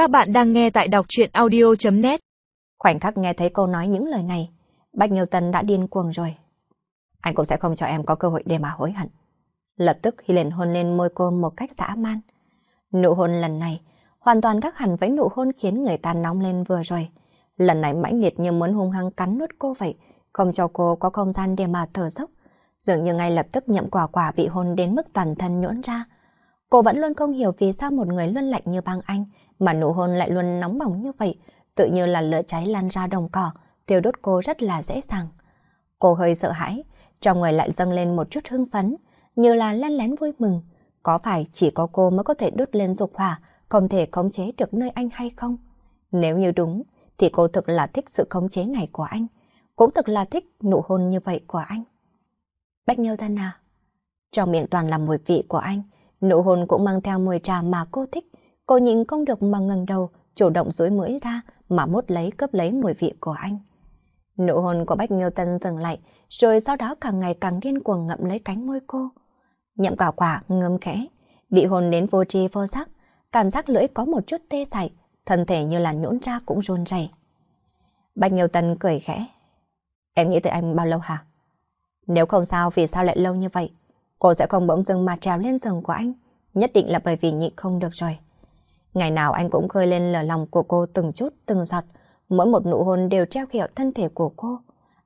Các bạn đang nghe tại đọc chuyện audio.net Khoảnh khắc nghe thấy cô nói những lời này, Bạch Nghiêu Tân đã điên cuồng rồi. Anh cũng sẽ không cho em có cơ hội để mà hối hận. Lập tức khi hôn lên môi cô một cách dã man. Nụ hôn lần này hoàn toàn khác hẳn với nụ hôn khiến người ta nóng lên vừa rồi. Lần này mãnh liệt như muốn hung hăng cắn nuốt cô vậy, không cho cô có không gian để mà thở dốc. Dường như ngay lập tức nhậm quả quả bị hôn đến mức toàn thân nhũn ra. Cô vẫn luôn không hiểu vì sao một người luôn lạnh như băng anh mà nụ hôn lại luôn nóng bỏng như vậy, tự như là lửa cháy lan ra đồng cỏ, tiêu đốt cô rất là dễ dàng. Cô hơi sợ hãi, trong người lại dâng lên một chút hưng phấn, như là len lén vui mừng. Có phải chỉ có cô mới có thể đốt lên dục hỏa, không thể khống chế được nơi anh hay không? Nếu như đúng, thì cô thực là thích sự khống chế này của anh, cũng thực là thích nụ hôn như vậy của anh. Bách Nhiêu thân à? Trong miệng toàn là mùi vị của anh, nụ hôn cũng mang theo mùi trà mà cô thích. Cô nhìn không được mà ngẩng đầu, chủ động dối mũi ra mà mốt lấy cướp lấy mùi vị của anh. Nụ hôn của Bách Nghiêu Tân dừng lại, rồi sau đó càng ngày càng điên cuồng ngậm lấy cánh môi cô. Nhậm quả quả ngâm khẽ, bị hôn đến vô tri vô giác, cảm giác lưỡi có một chút tê dại, thân thể như là nhũn ra cũng run rẩy. Bách Nghiêu Tân cười khẽ. Em nghĩ tới anh bao lâu hả? Nếu không sao vì sao lại lâu như vậy? Cô sẽ không bỗng dưng mà trèo lên giường của anh. Nhất định là bởi vì nhịn không được rồi. Ngày nào anh cũng khơi lên lở lòng của cô từng chút, từng giọt. Mỗi một nụ hôn đều treo khịa thân thể của cô.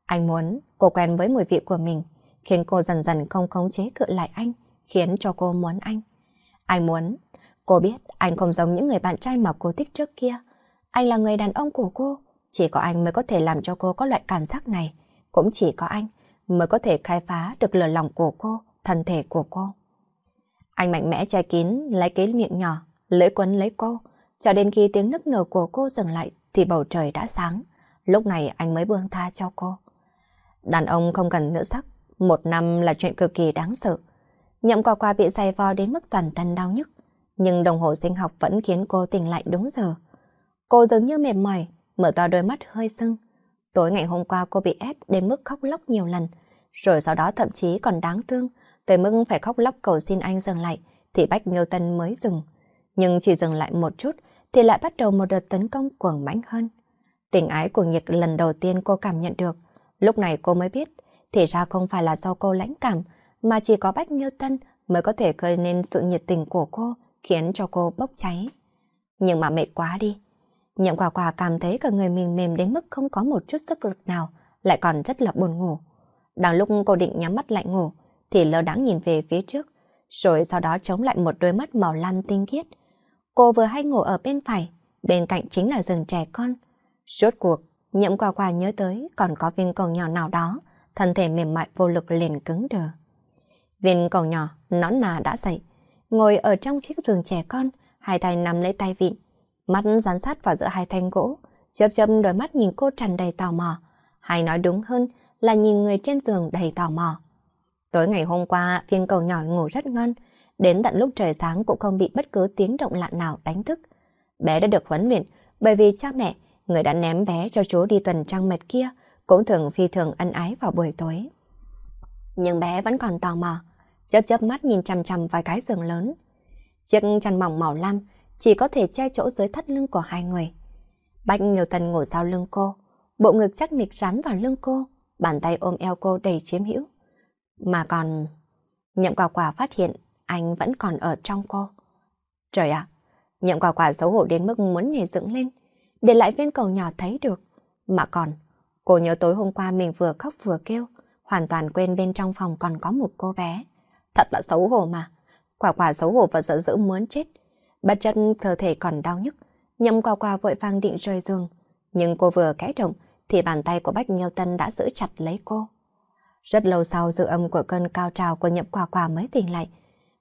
Anh muốn cô quen với mùi vị của mình, khiến cô dần dần không khống chế cự lại anh, khiến cho cô muốn anh. Anh muốn, cô biết anh không giống những người bạn trai mà cô thích trước kia. Anh là người đàn ông của cô, chỉ có anh mới có thể làm cho cô có loại cảm giác này. Cũng chỉ có anh mới có thể khai phá được lửa lòng của cô, thân thể của cô. Anh mạnh mẽ che kín, lấy cái miệng nhỏ, lưỡi quấn lấy cô, cho đến khi tiếng nức nở của cô dừng lại thì bầu trời đã sáng. Lúc này anh mới buông tha cho cô. Đàn ông không cần nữ sắc, một năm là chuyện cực kỳ đáng sợ. Nhậm quả qua bị dày vò đến mức toàn thân đau nhức, nhưng đồng hồ sinh học vẫn khiến cô tỉnh lại đúng giờ. Cô dường như mệt mỏi, mở to đôi mắt hơi sưng. Tối ngày hôm qua cô bị ép đến mức khóc lóc nhiều lần, rồi sau đó thậm chí còn đáng thương, tới mức phải khóc lóc cầu xin anh dừng lại, thì Bách Nghiêu Tân mới dừng. Nhưng chỉ dừng lại một chút, thì lại bắt đầu một đợt tấn công cuồng mãnh hơn. Tình ái của nhiệt lần đầu tiên cô cảm nhận được, lúc này cô mới biết, thì ra không phải là do cô lãnh cảm, mà chỉ có Bách Nghiêu Tân mới có thể khơi nên sự nhiệt tình của cô, khiến cho cô bốc cháy. Nhưng mà mệt quá đi. Nhậm quả quả cảm thấy cả người mình mềm đến mức không có một chút sức lực nào, lại còn rất là buồn ngủ. Đang lúc cô định nhắm mắt lại ngủ, thì lơ đãng nhìn về phía trước, rồi sau đó chống lại một đôi mắt màu lam tinh khiết. Cô vừa hay ngủ ở bên phải, bên cạnh chính là rừng trẻ con. Rốt cuộc, nhậm quả quả nhớ tới còn có viên cầu nhỏ nào đó, thân thể mềm mại vô lực liền cứng đờ. Viên cầu nhỏ, nón nà đã dậy, ngồi ở trong chiếc giường trẻ con, hai tay nắm lấy tay vịn, mắt dán sát vào giữa hai thanh gỗ, chớp chớp đôi mắt nhìn cô tràn đầy tò mò, hay nói đúng hơn là nhìn người trên giường đầy tò mò. Tối ngày hôm qua, phiên cầu nhỏ ngủ rất ngon, đến tận lúc trời sáng cũng không bị bất cứ tiếng động lạ nào đánh thức. Bé đã được huấn luyện bởi vì cha mẹ, người đã ném bé cho chú đi tuần trăng mệt kia, cũng thường phi thường ân ái vào buổi tối. Nhưng bé vẫn còn tò mò, chớp chớp mắt nhìn chằm chằm vài cái giường lớn. Chiếc chăn mỏng màu lam chỉ có thể che chỗ dưới thắt lưng của hai người. Bạch Nhiều Tần ngồi sau lưng cô, bộ ngực chắc nịch rắn vào lưng cô, bàn tay ôm eo cô đầy chiếm hữu. Mà còn... Nhậm quả quả phát hiện anh vẫn còn ở trong cô. Trời ạ! nhậm quả quả xấu hổ đến mức muốn nhảy dựng lên, để lại viên cầu nhỏ thấy được. Mà còn, cô nhớ tối hôm qua mình vừa khóc vừa kêu, hoàn toàn quên bên trong phòng còn có một cô bé. Thật là xấu hổ mà. Quả quả xấu hổ và giận dữ muốn chết. Bất chân cơ thể còn đau nhức, nhậm quả quả vội vàng định rời giường. Nhưng cô vừa kẽ động thì bàn tay của Bách Nghiêu Tân đã giữ chặt lấy cô. Rất lâu sau dư âm của cơn cao trào của nhậm quả quả mới tỉnh lại.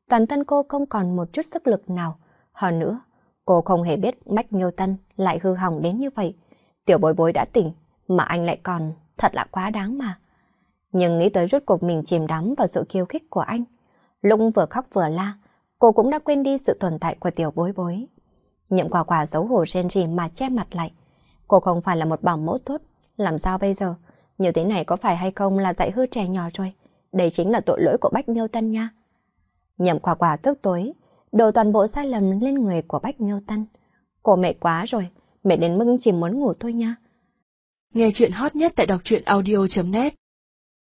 Toàn thân cô không còn một chút sức lực nào. Hơn nữa, cô không hề biết Bách Nghiêu Tân lại hư hỏng đến như vậy. Tiểu bối bối đã tỉnh, mà anh lại còn thật là quá đáng mà. Nhưng nghĩ tới rốt cuộc mình chìm đắm vào sự khiêu khích của anh. Lúc vừa khóc vừa la, cô cũng đã quên đi sự tồn tại của tiểu bối bối. Nhậm quả quả xấu hổ rên rỉ mà che mặt lại. Cô không phải là một bảo mẫu tốt, làm sao bây giờ? Như thế này có phải hay không là dạy hư trẻ nhỏ rồi? Đây chính là tội lỗi của Bách Nghiêu Tân nha. Nhậm quả quả tức tối, đổ toàn bộ sai lầm lên người của Bách Nghiêu Tân. Cô mệt quá rồi, mệt đến mức chỉ muốn ngủ thôi nha. Nghe chuyện hot nhất tại đọc truyện audio.net